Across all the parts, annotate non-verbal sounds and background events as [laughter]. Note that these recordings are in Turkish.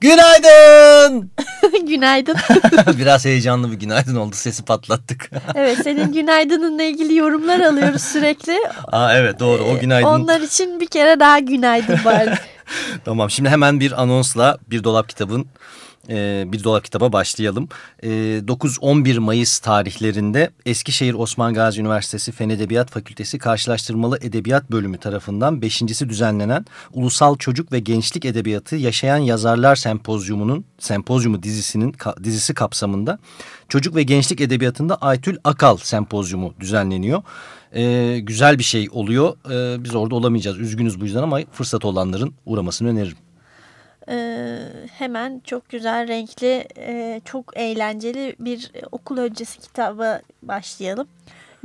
Günaydın. [laughs] Günaydın. [laughs] Biraz heyecanlı bir günaydın oldu. Sesi patlattık. [laughs] evet senin günaydınınla ilgili yorumlar alıyoruz sürekli. Aa evet doğru o günaydın. Onlar için bir kere daha günaydın bari. tamam şimdi hemen bir anonsla bir dolap kitabın e, bir dolap kitaba başlayalım. E, 9-11 Mayıs tarihlerinde Eskişehir Osman Gazi Üniversitesi Fen Edebiyat Fakültesi Karşılaştırmalı Edebiyat Bölümü tarafından beşincisi düzenlenen Ulusal Çocuk ve Gençlik Edebiyatı Yaşayan Yazarlar Sempozyumu'nun Sempozyumu dizisinin dizisi kapsamında Çocuk ve Gençlik Edebiyatı'nda Aytül Akal Sempozyumu düzenleniyor. Ee, güzel bir şey oluyor. Ee, biz orada olamayacağız. Üzgünüz bu yüzden ama fırsat olanların uğramasını öneririm. Ee, hemen çok güzel, renkli, e, çok eğlenceli bir okul öncesi kitaba başlayalım.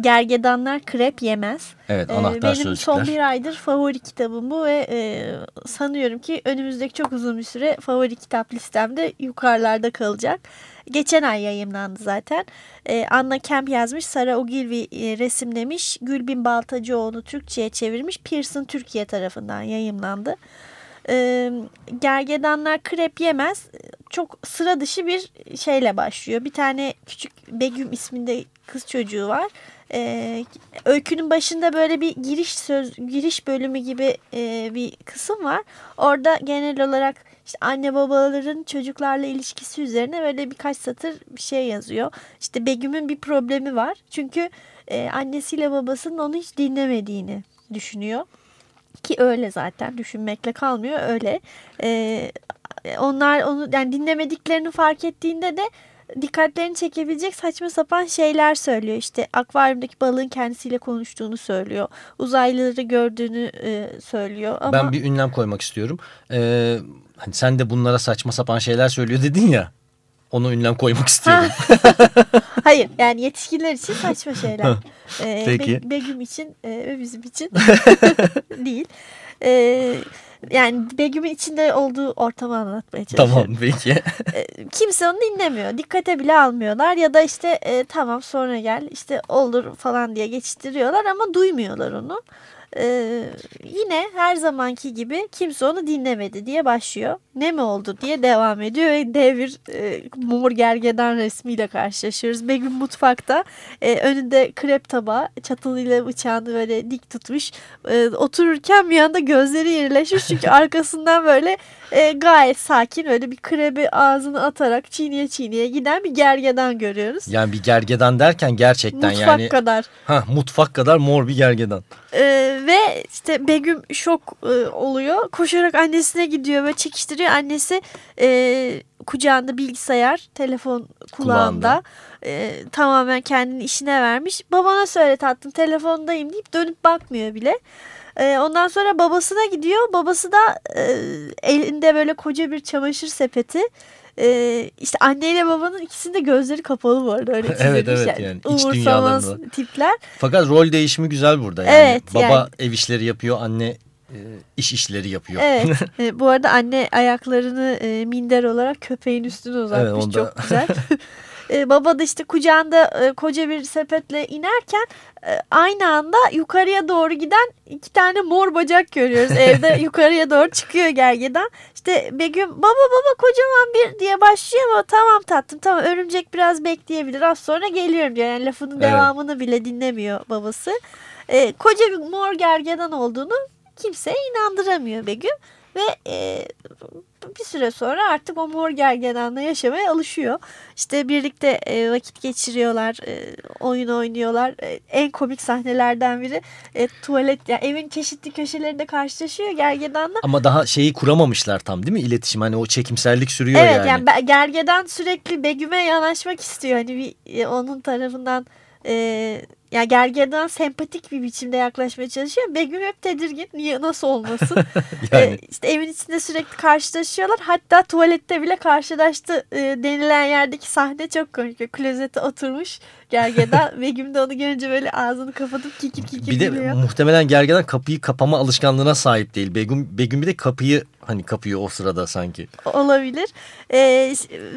Gergedanlar krep yemez. Evet anahtar ee, Benim sözcükler. son bir aydır favori kitabım bu ve e, sanıyorum ki önümüzdeki çok uzun bir süre favori kitap listemde yukarılarda kalacak. Geçen ay yayınlandı zaten. Ee, Anna Kemp yazmış, Sara Ogilvy e, resimlemiş, Gülbin Baltacıoğlu Türkçe'ye çevirmiş, Pearson Türkiye tarafından yayınlandı e, gergedanlar krep yemez çok sıra dışı bir şeyle başlıyor. Bir tane küçük Begüm isminde kız çocuğu var. E, öykünün başında böyle bir giriş söz giriş bölümü gibi e, bir kısım var. Orada genel olarak işte anne babaların çocuklarla ilişkisi üzerine böyle birkaç satır bir şey yazıyor. İşte Begüm'ün bir problemi var. Çünkü e, annesiyle babasının onu hiç dinlemediğini düşünüyor ki öyle zaten düşünmekle kalmıyor öyle. Ee, onlar onu yani dinlemediklerini fark ettiğinde de dikkatlerini çekebilecek saçma sapan şeyler söylüyor. İşte akvaryumdaki balığın kendisiyle konuştuğunu söylüyor. Uzaylıları gördüğünü e, söylüyor. Ama... Ben bir ünlem koymak istiyorum. Ee, hani sen de bunlara saçma sapan şeyler söylüyor dedin ya. Onu ünlem koymak istiyorum. [laughs] Hayır yani yetişkinler için saçma şeyler. ee, Peki. Be Begüm için e, ve bizim için [laughs] değil. Ee, yani Begüm'ün içinde olduğu ortamı anlatmaya çalışıyorum. Tamam peki. [laughs] Kimse onu dinlemiyor. Dikkate bile almıyorlar ya da işte e, tamam sonra gel işte olur falan diye geçiştiriyorlar ama duymuyorlar onu. Ee, yine her zamanki gibi kimse onu dinlemedi diye başlıyor. Ne mi oldu diye devam ediyor ve dev bir e, mumur gergedan resmiyle karşılaşıyoruz. Begüm mutfakta e, önünde krep tabağı çatalıyla bıçağını böyle dik tutmuş. E, otururken bir anda gözleri yerileşmiş çünkü [laughs] arkasından böyle e, gayet sakin öyle bir krebi ağzını atarak çiğniye çiğniye giden bir gergedan görüyoruz. Yani bir gergedan derken gerçekten mutfak yani. Mutfak kadar. Ha, mutfak kadar mor bir gergedan. E, ve işte Begüm şok e, oluyor. Koşarak annesine gidiyor ve çekiştiriyor. Annesi e, kucağında bilgisayar, telefon kulağında. kulağında. E, tamamen kendini işine vermiş. Babana söyle tatlım telefondayım deyip dönüp bakmıyor bile. E, ondan sonra babasına gidiyor. Babası da e, elinde böyle koca bir çamaşır sepeti. Ee, işte anneyle babanın ikisinde gözleri kapalı bu arada. Öyle [laughs] evet evet yani. yani. İç dünyalarında. tipler. Fakat rol değişimi güzel burada yani. Evet, Baba yani. ev işleri yapıyor anne e, iş işleri yapıyor. Evet. [laughs] e, bu arada anne ayaklarını e, minder olarak köpeğin üstüne uzatmış. Evet, onda... Çok güzel. [laughs] e, baba da işte kucağında e, koca bir sepetle inerken e, aynı anda yukarıya doğru giden iki tane mor bacak görüyoruz. [laughs] Evde yukarıya doğru çıkıyor gergeden. İşte Begüm baba baba kocaman bir diye başlıyor ama tamam tatlım tamam örümcek biraz bekleyebilir az sonra geliyorum diyor. Yani lafının evet. devamını bile dinlemiyor babası. E, koca bir mor gergedan olduğunu kimseye inandıramıyor Begüm. Ve e, bir süre sonra artık o mor gergedanla yaşamaya alışıyor. İşte birlikte e, vakit geçiriyorlar, e, oyun oynuyorlar. E, en komik sahnelerden biri e, tuvalet, yani evin çeşitli köşelerinde karşılaşıyor gergedanla. Ama daha şeyi kuramamışlar tam değil mi iletişim? Hani o çekimsellik sürüyor evet, yani. Evet yani gergedan sürekli Begüm'e yanaşmak istiyor. Hani bir, e, onun tarafından e, ya gergedan sempatik bir biçimde yaklaşmaya çalışıyor. Begüm hep tedirgin. Niye nasıl olmasın? [laughs] Yani. E, işte evin içinde sürekli karşılaşıyorlar. Hatta tuvalette bile karşılaştı e, denilen yerdeki sahne çok komik. Klozete oturmuş gergedan. [laughs] Begüm de onu görünce böyle ağzını kapatıp kikir kikir Bir de gülüyor. muhtemelen gergedan kapıyı kapama alışkanlığına sahip değil. Begüm, Begüm bir de kapıyı hani kapıyor o sırada sanki. olabilir. Ee,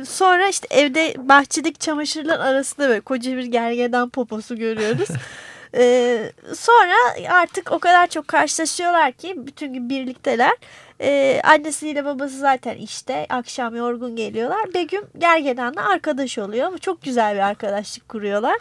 sonra işte evde bahçedeki çamaşırlar arasında böyle koca bir gergedan poposu görüyoruz. [laughs] Ee, sonra artık o kadar çok karşılaşıyorlar ki bütün gün birlikteler. Ee, annesiyle babası zaten işte akşam yorgun geliyorlar. Begüm gergedanla arkadaş oluyor ama çok güzel bir arkadaşlık kuruyorlar.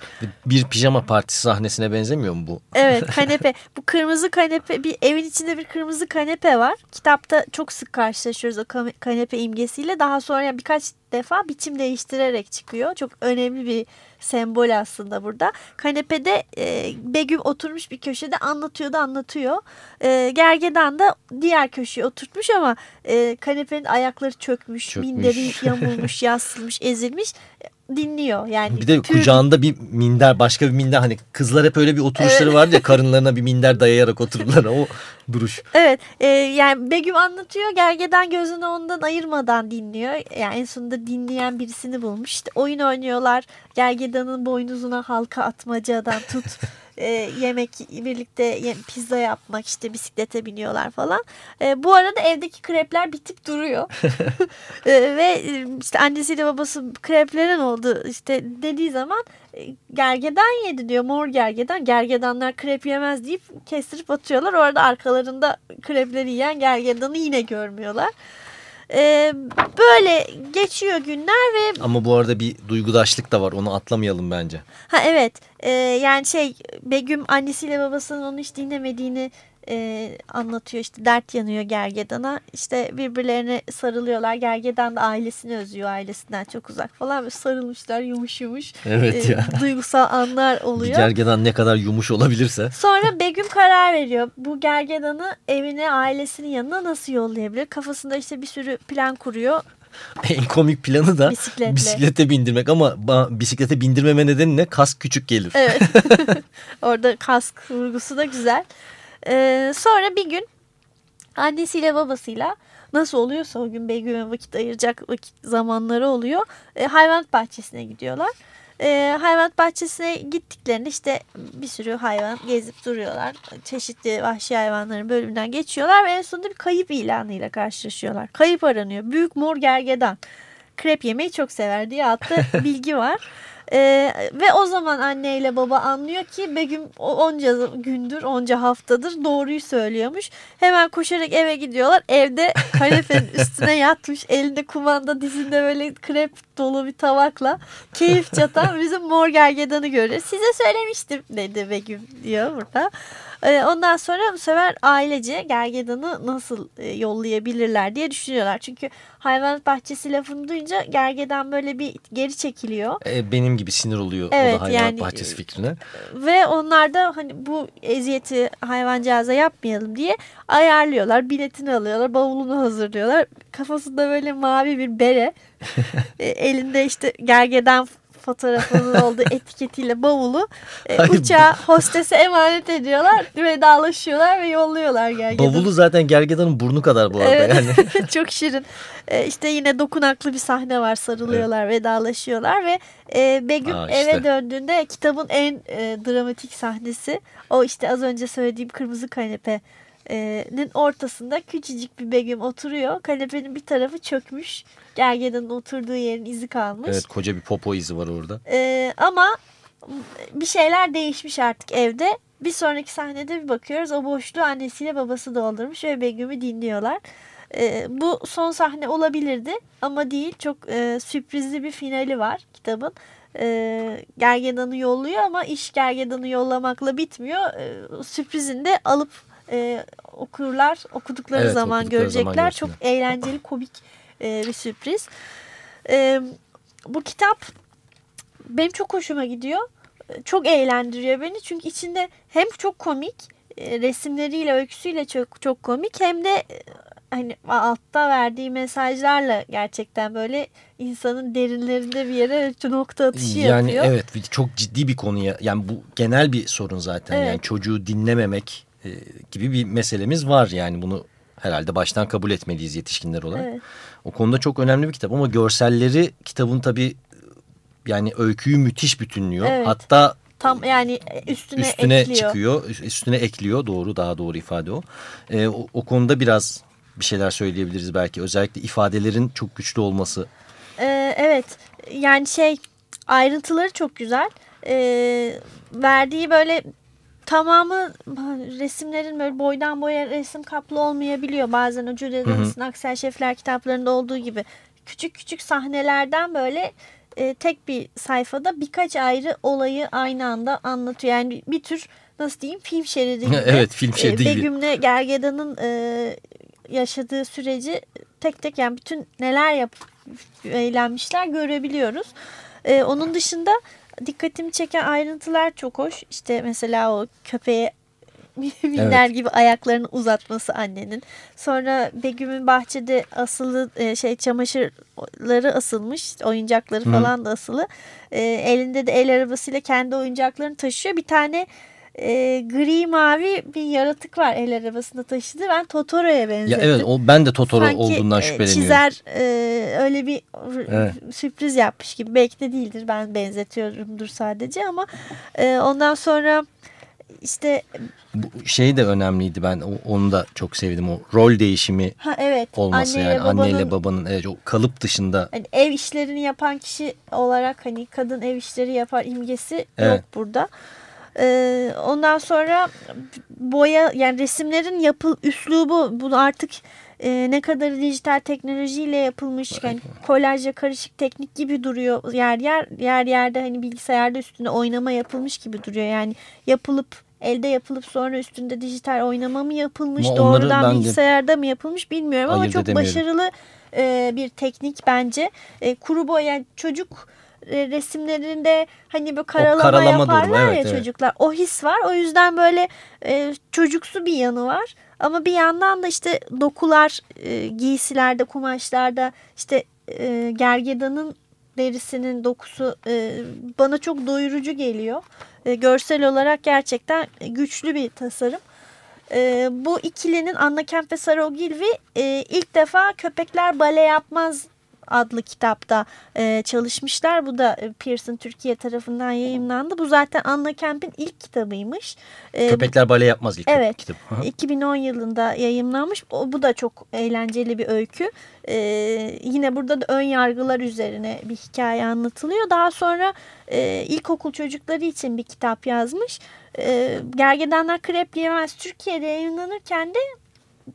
Bir pijama partisi sahnesine benzemiyor mu bu? Evet [laughs] kanepe. Bu kırmızı kanepe bir evin içinde bir kırmızı kanepe var. Kitapta çok sık karşılaşıyoruz o kanepe imgesiyle. Daha sonra birkaç defa biçim değiştirerek çıkıyor. Çok önemli bir sembol aslında burada. Kanepede e, Begüm oturmuş bir köşede anlatıyor da anlatıyor. E, Gergedan da diğer köşeye oturtmuş ama e, kanepenin ayakları çökmüş, Çökmüş. minderi [laughs] yamulmuş, yassılmış, ezilmiş. Dinliyor yani. Bir de Pür- kucağında bir minder başka bir minder hani kızlar hep öyle bir oturuşları vardı ya [laughs] karınlarına bir minder dayayarak otururlar o duruş. Evet e, yani Begüm anlatıyor gergeden gözünü ondan ayırmadan dinliyor. Yani en sonunda dinleyen birisini bulmuş. İşte oyun oynuyorlar. Gergedanın boynuzuna halka atmacadan tut. [laughs] e, yemek birlikte ye- pizza yapmak işte bisiklete biniyorlar falan. E, bu arada evdeki krepler bitip duruyor. [laughs] E, ve e, işte annesiyle babası kreplerin oldu işte dediği zaman e, gergedan yedi diyor mor gergedan. Gergedanlar krep yemez deyip kestirip atıyorlar. Orada arkalarında krepleri yiyen gergedanı yine görmüyorlar. E, böyle geçiyor günler ve Ama bu arada bir duygudaşlık da var onu atlamayalım bence. Ha evet Ee, yani şey Begüm annesiyle babasının onu hiç dinlemediğini e, anlatıyor işte dert yanıyor Gergedan'a işte birbirlerine sarılıyorlar Gergedan da ailesini özlüyor ailesinden çok uzak falan böyle sarılmışlar yumuş yumuş Evet Ee, ya. duygusal anlar oluyor. gergedan ne kadar yumuş olabilirse. Sonra Begüm karar veriyor. Bu gergedanı evine ailesinin yanına nasıl yollayabilir? Kafasında işte bir sürü plan kuruyor. [laughs] En komik planı da Bisikletle. bisiklete bindirmek ama bisiklete bindirmeme nedeni ne? Kask küçük gelir. Evet. [laughs] [laughs] Orada kask vurgusu da güzel. Ee, sonra bir gün annesiyle babasıyla nasıl oluyorsa o gün Begüm'e vakit ayıracak vakit zamanları oluyor. Ee, hayvanat bahçesine gidiyorlar. Ee, hayvanat bahçesine gittiklerinde işte bir sürü hayvan gezip duruyorlar. Çeşitli vahşi hayvanların bölümünden geçiyorlar ve en sonunda bir kayıp ilanıyla karşılaşıyorlar. Kayıp aranıyor. Büyük mor gergedan. Krep yemeyi çok sever diye altta [laughs] bilgi var. Ee, ve o zaman anne ile baba anlıyor ki Begüm onca gündür, onca haftadır doğruyu söylüyormuş. Hemen koşarak eve gidiyorlar. Evde kanepenin [laughs] üstüne yatmış. Elinde kumanda dizinde böyle krep dolu bir tabakla keyif çatan bizim mor gergedanı görüyor. Size söylemiştim dedi Begüm diyor burada. Ee, ondan sonra bu sefer ailece gergedanı nasıl e, yollayabilirler diye düşünüyorlar. Çünkü hayvanat bahçesi lafını duyunca gergedan böyle bir geri çekiliyor. E, benim gibi sinir oluyor Evet, o da hayvanat yani- bahçesi fikrine. Ve onlar da hani bu eziyeti hayvancağıza yapmayalım diye ayarlıyorlar. Biletini alıyorlar, bavulunu hazırlıyorlar. Kafasında böyle mavi bir bere. [laughs] E, elinde işte gergedan fotoğrafının olduğu [laughs] etiketiyle bavulu e, uçağa hostese emanet ediyorlar. Vedalaşıyorlar ve yolluyorlar gergedanı. Bavulu zaten gergedanın burnu kadar bu arada Evet. yani. [laughs] Çok şirin. E, işte yine dokunaklı bir sahne var. Sarılıyorlar, vedalaşıyorlar ve e, Begüm Aa, işte. eve döndüğünde kitabın en e, dramatik sahnesi. O işte az önce söylediğim kırmızı kanepenin ortasında küçücük bir Begüm oturuyor. Kanepenin bir tarafı çökmüş. Gergedanın oturduğu yerin izi kalmış. evet koca bir popo izi var orada. E, ama bir şeyler değişmiş artık evde. Bir sonraki sahnede bir bakıyoruz. O boşluğu annesiyle babası doldurmuş ve Begüm'ü dinliyorlar. Ee, bu son sahne olabilirdi ama değil. Çok e, sürprizli bir finali var kitabın. Ee, Gergedan'ı yolluyor ama iş Gergedan'ı yollamakla bitmiyor. Ee, sürprizini de alıp e, okurlar okudukları Evet, zaman okudukları zaman görecekler. Çok görsünler. eğlenceli, komik e, bir sürpriz. Ee, bu kitap benim çok hoşuma gidiyor. Çok eğlendiriyor beni çünkü içinde hem çok komik e, resimleriyle öyküsüyle çok çok komik hem de e, hani altta verdiği mesajlarla gerçekten böyle insanın derinlerinde bir yere nokta atışı yani yapıyor. evet çok ciddi bir konuya yani bu genel bir sorun zaten Evet. yani çocuğu dinlememek e, gibi bir meselemiz var yani bunu herhalde baştan kabul etmeliyiz yetişkinler olarak. Evet. O konuda çok önemli bir kitap ama görselleri kitabın tabii yani öyküyü müthiş bütünlüyor. Evet. Hatta Tam yani üstüne, üstüne ekliyor. çıkıyor, üstüne ekliyor. Doğru, daha doğru ifade o. Ee, o. O konuda biraz bir şeyler söyleyebiliriz belki. Özellikle ifadelerin çok güçlü olması. Ee, evet yani şey ayrıntıları çok güzel. Ee, verdiği böyle tamamı resimlerin böyle boydan boya resim kaplı olmayabiliyor. Bazen o Julia Dennis'in Aksel Şefler kitaplarında olduğu gibi küçük küçük sahnelerden böyle e, tek bir sayfada birkaç ayrı olayı aynı anda anlatıyor. Yani bir tür nasıl diyeyim film şeridi [laughs] gibi. Evet, film şeridi gibi. Begüm'le Gergedan'ın e, yaşadığı süreci tek tek yani bütün neler yap eğlenmişler görebiliyoruz. E, onun dışında dikkatimi çeken ayrıntılar çok hoş. İşte mesela o köpeğe [laughs] Minder gibi ayaklarını uzatması annenin. Sonra Begüm'ün bahçede asılı e, şey çamaşırları asılmış. Oyuncakları falan da asılı. E, elinde de el arabasıyla kendi oyuncaklarını taşıyor. Bir tane e, gri mavi bir yaratık var el arabasında taşıdığı. Ben Totoro'ya Ya benzettim. evet o ben de Totoro Sanki, olduğundan e, şüpheleniyorum. Çizer e, öyle bir Evet. sürpriz yapmış gibi. Belki de değildir. Ben benzetiyorumdur sadece ama e, ondan sonra işte Bu şey de önemliydi ben onu da çok sevdim. O rol değişimi ha evet olması anneyle yani babanın anneyle babanın evet, o kalıp dışında hani ev işlerini yapan kişi olarak hani kadın ev işleri yapar imgesi Evet. yok burada. Ee, ondan sonra boya yani resimlerin yapıl üslubu bunu artık e, ne kadar dijital teknolojiyle yapılmış yani kolajla karışık teknik gibi duruyor. Yer yer yer yerde hani bilgisayarda üstünde oynama yapılmış gibi duruyor. Yani yapılıp elde yapılıp sonra üstünde dijital oynama mı yapılmış Ama doğrudan de bilgisayarda mı yapılmış bilmiyorum ama çok edemiyorum. başarılı e, bir teknik bence. E, kuru boya yani çocuk e, resimlerinde hani böyle karalama, karalama yaparlar durumu, evet, ya evet. çocuklar o his var o yüzden böyle e, çocuksu bir yanı var ama bir yandan da işte dokular e, giysilerde kumaşlarda işte e, gergedanın derisinin dokusu e, bana çok doyurucu geliyor. E, görsel olarak gerçekten güçlü bir tasarım. E, bu ikilinin Anna Kemp ve Sarah Ogilvy e, ilk defa Köpekler Bale Yapmaz adlı kitapta e, çalışmışlar. Bu da e, Pearson Türkiye tarafından yayınlandı. Bu zaten Anna Kemp'in ilk kitabıymış. E, köpekler bale yapmaz ilk Evet. kitap. 2010 yılında yayımlanmış. O, bu da çok eğlenceli bir öykü. Ee, yine burada da ön yargılar üzerine bir hikaye anlatılıyor. Daha sonra e, ilkokul çocukları için bir kitap yazmış. E, Gergedanlar Krep Yemez Türkiye'de yayınlanırken de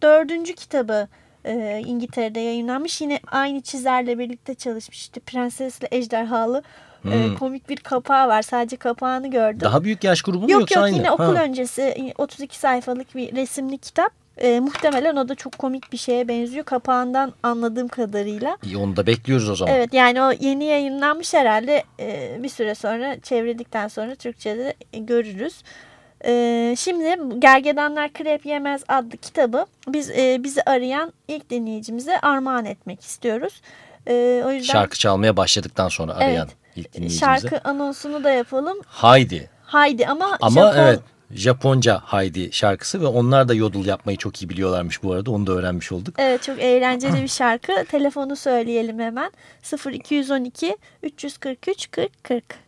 dördüncü kitabı e, İngiltere'de yayınlanmış. Yine aynı çizerle birlikte çalışmış. İşte Prensesle Ejderhalı e, Hmm. komik bir kapağı var. Sadece kapağını gördüm. Daha büyük yaş grubu mu Yok yoksa yok aynı? yine okul Ha. öncesi 32 sayfalık bir resimli kitap. Ee, muhtemelen o da çok komik bir şeye benziyor kapağından anladığım kadarıyla. İyi, onu da bekliyoruz o zaman. Evet yani o yeni yayınlanmış herhalde Ee, bir süre sonra çevrirdikten sonra Türkçe'de görürüz. Ee, şimdi Gergedanlar Krep Yemez adlı kitabı biz e, bizi arayan ilk dinleyicimize armağan etmek istiyoruz. Ee, o yüzden Şarkı çalmaya başladıktan sonra arayan Evet. ilk dinleyicimize. şarkı anonsunu da yapalım. Haydi. Haydi ama Ama Japon- evet Japonca Haydi şarkısı ve onlar da yodel yapmayı çok iyi biliyorlarmış bu arada. Onu da öğrenmiş olduk. Evet çok eğlenceli bir şarkı. Telefonu söyleyelim hemen. 0212 343 40 40.「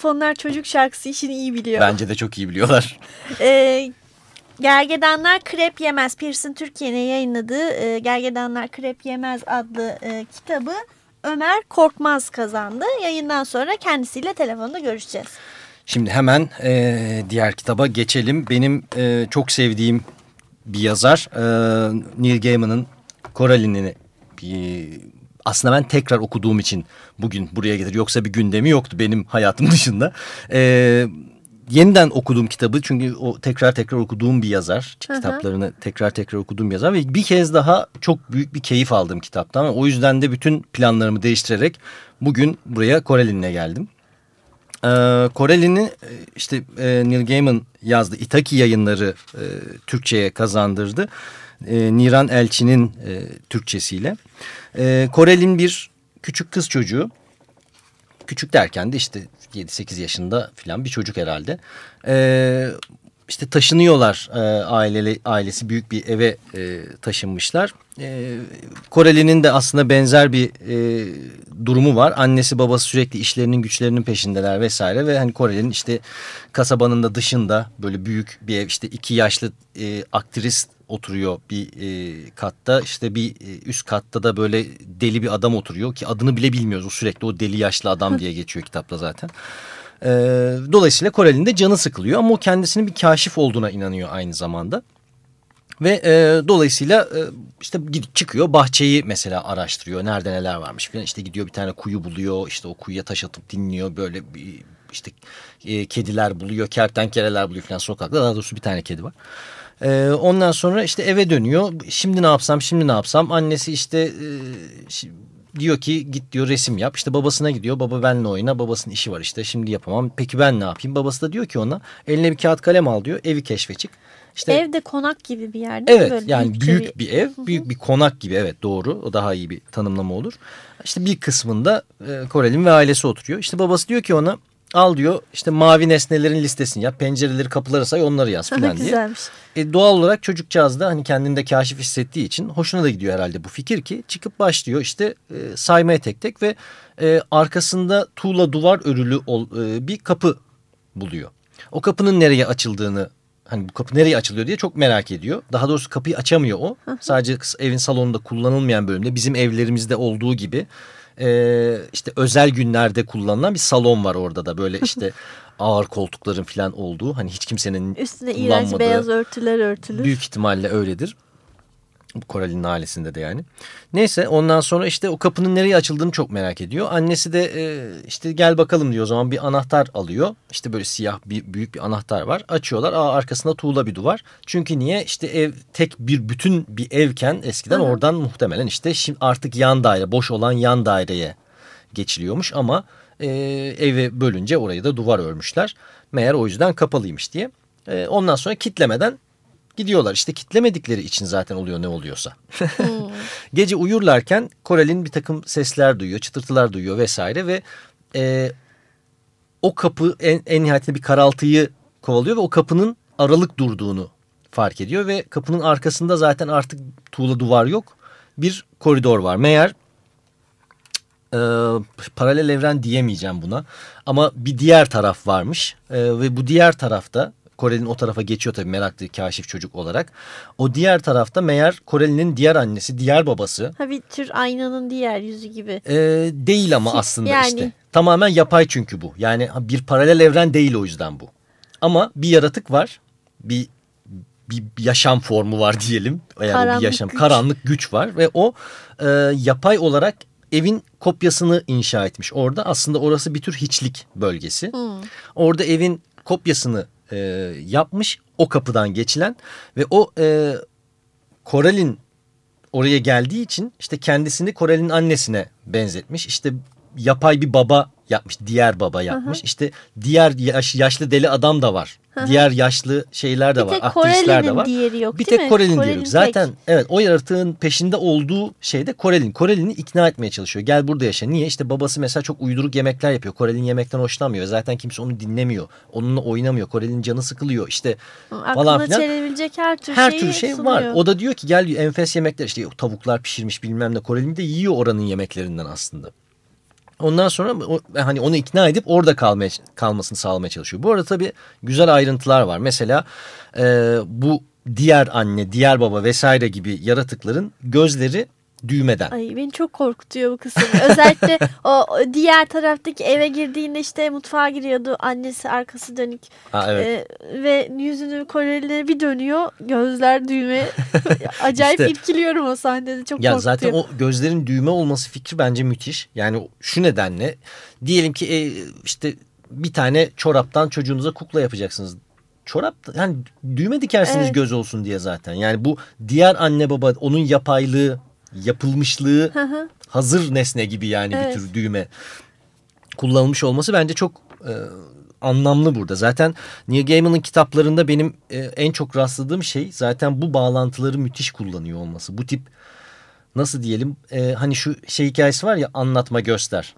Japonlar çocuk şarkısı işini iyi biliyor. Bence de çok iyi biliyorlar. [laughs] Ee, Gergedanlar Krep Yemez. Pearson Türkiye'nin yayınladığı e, Gergedanlar Krep Yemez adlı e, kitabı Ömer Korkmaz kazandı. Yayından sonra kendisiyle telefonda görüşeceğiz. Şimdi hemen e, diğer kitaba geçelim. Benim e, çok sevdiğim bir yazar e, Neil Gaiman'ın Coraline'ini bir, aslında ben tekrar okuduğum için bugün buraya gelir. Yoksa bir gündemi yoktu benim hayatım [laughs] dışında. E, yeniden okuduğum kitabı çünkü o tekrar tekrar okuduğum bir yazar. Hı hı. Kitaplarını tekrar tekrar okuduğum bir yazar ve bir kez daha çok büyük bir keyif aldım kitaptan. O yüzden de bütün planlarımı değiştirerek bugün buraya Coraline'e geldim. Ee, Koreli'ni e, işte e, Neil Gaiman yazdı. Itaki yayınları e, Türkçe'ye kazandırdı. E, Niran Elçi'nin e, Türkçesiyle. E, Korel'in bir küçük kız çocuğu. Küçük derken de işte 7-8 yaşında falan bir çocuk herhalde. E, işte taşınıyorlar e, aileli, ailesi büyük bir eve e, taşınmışlar. E, Koreli'nin de aslında benzer bir e, durumu var. Annesi babası sürekli işlerinin güçlerinin peşindeler vesaire ve hani Koreli'nin işte kasabanın da dışında böyle büyük bir ev işte iki yaşlı e, aktris oturuyor bir e, katta işte bir e, üst katta da böyle deli bir adam oturuyor ki adını bile bilmiyoruz o sürekli o deli yaşlı adam diye geçiyor kitapta zaten. E, dolayısıyla Koreli'nin de canı sıkılıyor ama o kendisinin bir kaşif olduğuna inanıyor aynı zamanda. Ve e, dolayısıyla e, işte gidip çıkıyor bahçeyi mesela araştırıyor. Nerede neler varmış falan. İşte gidiyor bir tane kuyu buluyor. İşte o kuyuya taş atıp dinliyor. Böyle bir, işte e, kediler buluyor. Kertenkeleler buluyor falan sokakta. Daha doğrusu bir tane kedi var. E, ondan sonra işte eve dönüyor. Şimdi ne yapsam şimdi ne yapsam. Annesi işte e, şi- diyor ki git diyor resim yap. İşte babasına gidiyor. Baba benle oyna. Babasının işi var işte. Şimdi yapamam. Peki ben ne yapayım? Babası da diyor ki ona eline bir kağıt kalem al diyor. Evi keşfe çık. İşte Evde konak gibi bir yer? Evet Böyle yani büyükçe büyük bir ev, büyük bir konak gibi evet doğru. O daha iyi bir tanımlama olur. İşte bir kısmında e, Korel'in ve ailesi oturuyor. İşte babası diyor ki ona al diyor işte mavi nesnelerin listesini yap. Pencereleri kapıları say onları yaz filan diye. Güzelmiş. E, doğal olarak çocukcağız da hani kendinde kaşif hissettiği için hoşuna da gidiyor herhalde bu fikir ki çıkıp başlıyor işte e, saymaya tek tek ve e, arkasında tuğla duvar örülü ol, e, bir kapı buluyor. O kapının nereye açıldığını hani bu kapı nereye açılıyor diye çok merak ediyor. Daha doğrusu kapıyı açamıyor o. Sadece evin salonunda kullanılmayan bölümde bizim evlerimizde olduğu gibi e, işte özel günlerde kullanılan bir salon var orada da böyle işte [laughs] ağır koltukların falan olduğu hani hiç kimsenin Üstüne iğrenç beyaz örtüler örtülür. Büyük ihtimalle öyledir. Bu Koral'in ailesinde de yani. Neyse ondan sonra işte o kapının nereye açıldığını çok merak ediyor. Annesi de e, işte gel bakalım diyor o zaman bir anahtar alıyor. İşte böyle siyah bir büyük bir anahtar var. Açıyorlar aa arkasında tuğla bir duvar. Çünkü niye işte ev tek bir bütün bir evken eskiden oradan muhtemelen işte şimdi artık yan daire boş olan yan daireye geçiliyormuş ama e, evi bölünce orayı da duvar örmüşler. Meğer o yüzden kapalıymış diye. E, ondan sonra kitlemeden gidiyorlar. İşte kitlemedikleri için zaten oluyor ne oluyorsa. [laughs] Gece uyurlarken Koral'in bir takım sesler duyuyor, çıtırtılar duyuyor vesaire ve e, o kapı en, en nihayetinde bir karaltıyı kovalıyor ve o kapının aralık durduğunu fark ediyor ve kapının arkasında zaten artık tuğla duvar yok. Bir koridor var. Meğer e, paralel evren diyemeyeceğim buna. Ama bir diğer taraf varmış E, ve bu diğer tarafta Koreli'nin o tarafa geçiyor tabii meraklı kaşif çocuk olarak. O diğer tarafta meğer Koreli'nin diğer annesi, diğer babası Ha bir tür aynanın diğer yüzü gibi. e, değil ama aslında yani- işte. Tamamen yapay çünkü bu. Yani bir paralel evren değil o yüzden bu. Ama bir yaratık var. Bir bir yaşam formu var diyelim. Yani Karanlık bir yaşam güç. karanlık güç var ve o e, yapay olarak evin kopyasını inşa etmiş. Orada aslında orası bir tür hiçlik bölgesi. Orada evin kopyasını e, yapmış o kapıdan geçilen ve o e, Koral'in oraya geldiği için işte kendisini Korel'in annesine benzetmiş. İşte yapay bir baba yapmış. Diğer baba yapmış. İşte diğer yaş, yaşlı deli adam da var. Diğer yaşlı şeyler de Bir var. Aktrisler de var. diğeri yok bir tek? Korel'in diğeri Korel'in yok. tek. Zaten evet o yaratığın peşinde olduğu şeyde Korel'in. Korel'ini ikna etmeye çalışıyor. Gel burada yaşa. Niye? İşte babası mesela çok uyduruk yemekler yapıyor. Korel'in yemekten hoşlanmıyor. Zaten kimse onu dinlemiyor. Onunla oynamıyor. Korel'in canı sıkılıyor. İşte Aklına falan filan. çelebilecek her tür Her tür şey sunuyor. var. O da diyor ki gel enfes yemekler işte tavuklar pişirmiş bilmem ne. Koreli'nin de yiyor oranın yemeklerinden aslında. Ondan sonra hani onu ikna edip orada kalmaya, kalmasını sağlamaya çalışıyor. Bu arada tabii güzel ayrıntılar var. Mesela e, bu diğer anne, diğer baba vesaire gibi yaratıkların gözleri düğmeden. Ay beni çok korkutuyor bu kısım. Özellikle [laughs] o diğer taraftaki eve girdiğinde işte mutfağa giriyordu. Annesi arkası dönük. Ha, evet. Ee, ve yüzünü Korelileri bir dönüyor. Gözler düğme. [laughs] Acayip İşte- irkiliyorum o sahnede. Çok Ya korkutuyor. zaten o gözlerin düğme olması fikri bence müthiş. Yani şu nedenle diyelim ki e, işte bir tane çoraptan çocuğunuza kukla yapacaksınız. Çorap yani düğme dikersiniz Evet. göz olsun diye zaten. Yani bu diğer anne baba onun yapaylığı, yapılmışlığı Hı hı. hazır nesne gibi yani Evet. bir tür düğme kullanılmış olması bence çok e, anlamlı burada. Zaten Neil Gaiman'ın kitaplarında benim e, en çok rastladığım şey zaten bu bağlantıları müthiş kullanıyor olması. Bu tip nasıl diyelim e, hani şu şey hikayesi var ya anlatma göster.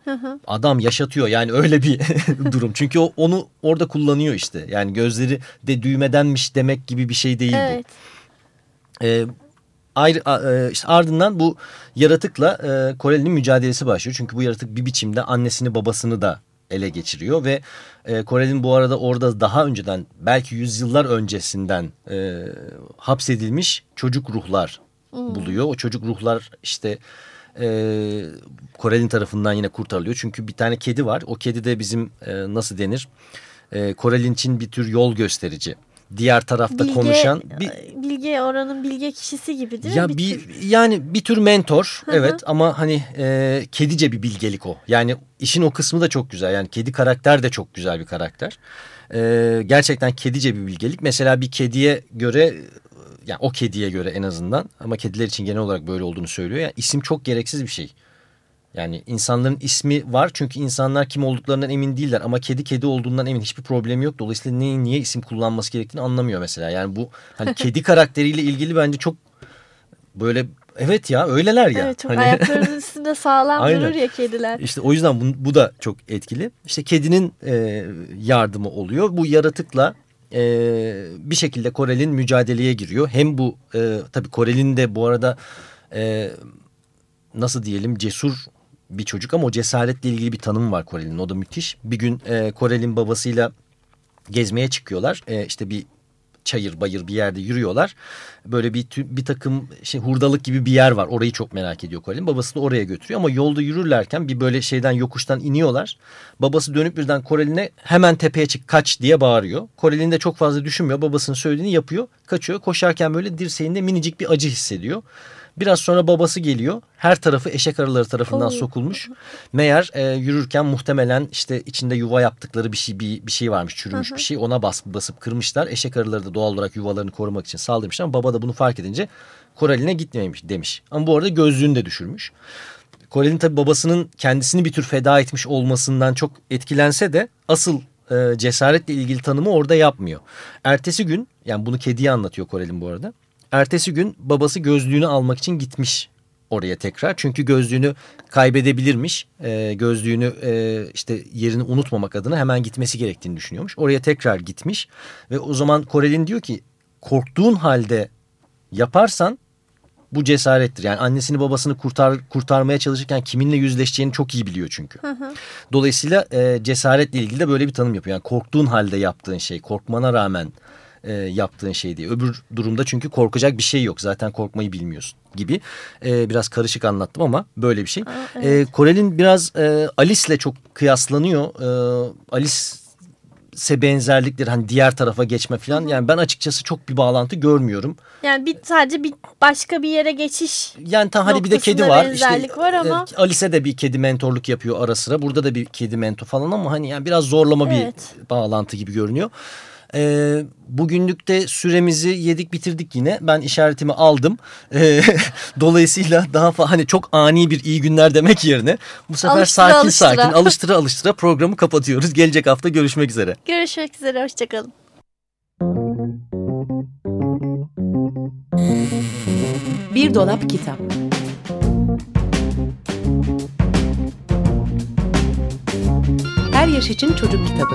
Adam yaşatıyor yani [laughs] öyle bir [laughs] durum. Çünkü o, onu orada kullanıyor işte. Yani gözleri de düğmedenmiş demek gibi bir şey değil bu. Evet. E, ayrı, e, işte ardından bu yaratıkla e, Koreli'nin mücadelesi başlıyor. Çünkü bu yaratık bir biçimde annesini babasını da ele geçiriyor ve e, Koreli'nin bu arada orada daha önceden belki yüzyıllar öncesinden e, hapsedilmiş çocuk ruhlar buluyor. O çocuk ruhlar işte e, Koreli'nin tarafından yine kurtarılıyor. Çünkü bir tane kedi var. O kedi de bizim e, nasıl denir? E, Koreli'nin için bir tür yol gösterici. Diğer tarafta Bilge, konuşan bir bilge oranın bilge kişisi gibi değil ya bir, tür? yani bir tür mentor Hı hı. evet ama hani e, kedice bir bilgelik o. Yani işin o kısmı da çok güzel. Yani kedi karakter de çok güzel bir karakter. E, gerçekten kedice bir bilgelik. Mesela bir kediye göre yani o kediye göre en azından ama kediler için genel olarak böyle olduğunu söylüyor. Yani isim çok gereksiz bir şey. Yani insanların ismi var çünkü insanlar kim olduklarından emin değiller ama kedi kedi olduğundan emin hiçbir problemi yok. Dolayısıyla niye, niye isim kullanması gerektiğini anlamıyor mesela. Yani bu hani [laughs] kedi karakteriyle ilgili bence çok böyle evet ya öyleler ya. Evet çok Hani- ayaklarının [laughs] üstünde sağlam durur ya kediler. işte o yüzden bu, bu da çok etkili. İşte kedinin e, yardımı oluyor. Bu yaratıkla e, bir şekilde Korel'in mücadeleye giriyor. Hem bu e, tabii Korel'in de bu arada e, nasıl diyelim cesur bir çocuk ama o cesaretle ilgili bir tanımı var Korel'in. O da müthiş. Bir gün e, Korel'in babasıyla gezmeye çıkıyorlar. E, işte bir çayır bayır bir yerde yürüyorlar. Böyle bir bir takım şey hurdalık gibi bir yer var. Orayı çok merak ediyor Colin. Babası da oraya götürüyor ama yolda yürürlerken bir böyle şeyden yokuştan iniyorlar. Babası dönüp birden Coraline hemen tepeye çık kaç diye bağırıyor. Coraline de çok fazla düşünmüyor. Babasının söylediğini yapıyor. Kaçıyor. Koşarken böyle dirseğinde minicik bir acı hissediyor. Biraz sonra babası geliyor. Her tarafı eşek arıları tarafından Oo. sokulmuş. Meğer e, yürürken muhtemelen işte içinde yuva yaptıkları bir şey bir, bir şey varmış. Çürümüş bir şey. Ona bas, basıp kırmışlar. Eşek arıları da doğal olarak yuvalarını korumak için saldırmışlar. Ama baba da bunu fark edince Koraline gitmemiş demiş. Ama bu arada gözlüğünü de düşürmüş. Korel'in tabi babasının kendisini bir tür feda etmiş olmasından çok etkilense de asıl e, cesaretle ilgili tanımı orada yapmıyor. Ertesi gün yani bunu kediye anlatıyor Korel'in bu arada. Ertesi gün babası gözlüğünü almak için gitmiş oraya tekrar. Çünkü gözlüğünü kaybedebilirmiş. E, gözlüğünü e, işte yerini unutmamak adına hemen gitmesi gerektiğini düşünüyormuş. Oraya tekrar gitmiş ve o zaman Korel'in diyor ki korktuğun halde yaparsan bu cesarettir. Yani annesini babasını kurtar, kurtarmaya çalışırken kiminle yüzleşeceğini çok iyi biliyor çünkü. Dolayısıyla e, cesaretle ilgili de böyle bir tanım yapıyor. Yani korktuğun halde yaptığın şey, korkmana rağmen e, yaptığın şey diye. Öbür durumda çünkü korkacak bir şey yok. Zaten korkmayı bilmiyorsun gibi. E, biraz karışık anlattım ama böyle bir şey. Aa, E, Korel'in biraz e, Alice'le çok kıyaslanıyor. E, Alice se benzerlikleri hani diğer tarafa geçme falan. Yani ben açıkçası çok bir bağlantı görmüyorum. Yani bir sadece bir başka bir yere geçiş. Yani tam hani bir de kedi var. benzerlik işte, var ama- e, Alice de bir kedi mentorluk yapıyor ara sıra. Burada da bir kedi mentor falan ama hani yani biraz zorlama Evet. bir bağlantı gibi görünüyor. Ee, bugünlük de süremizi yedik bitirdik yine. Ben işaretimi aldım. Ee, [laughs] dolayısıyla daha hani çok ani bir iyi günler demek yerine bu sefer Alıştıra sakin alıştıra. sakin [laughs] alıştıra alıştıra programı kapatıyoruz. Gelecek hafta görüşmek üzere. Görüşmek üzere. Hoşçakalın. Bir dolap kitap. Her yaş için çocuk kitabı.